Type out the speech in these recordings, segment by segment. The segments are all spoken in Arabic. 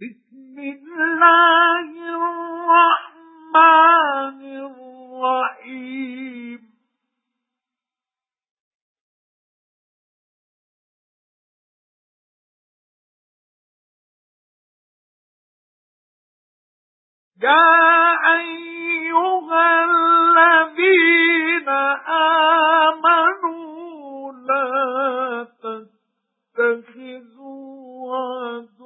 بسم الله الرحمن الرحيم. يا أيها الذين آمنوا لا تتخذوا عدوي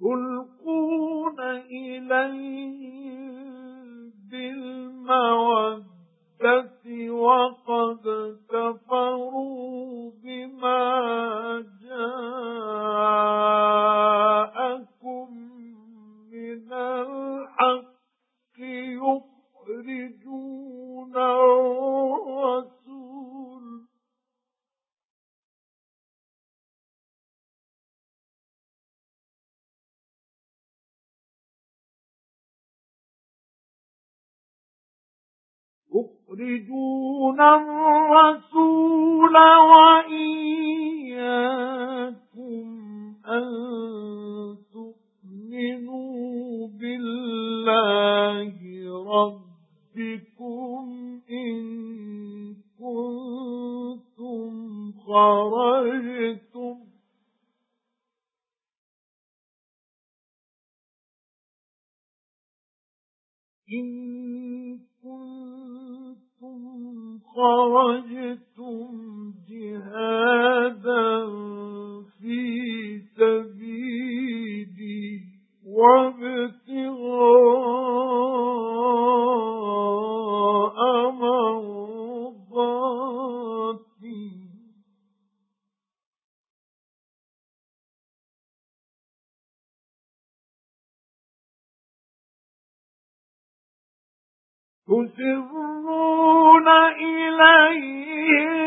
تلقون إليهم يخرجون الرسول وإياكم أن تؤمنوا بالله ربكم إن كنتم خرجتم إن خرجتم جهادا في سبيلي وابتغاء مرضاتي. تسرون إليهم بالمودة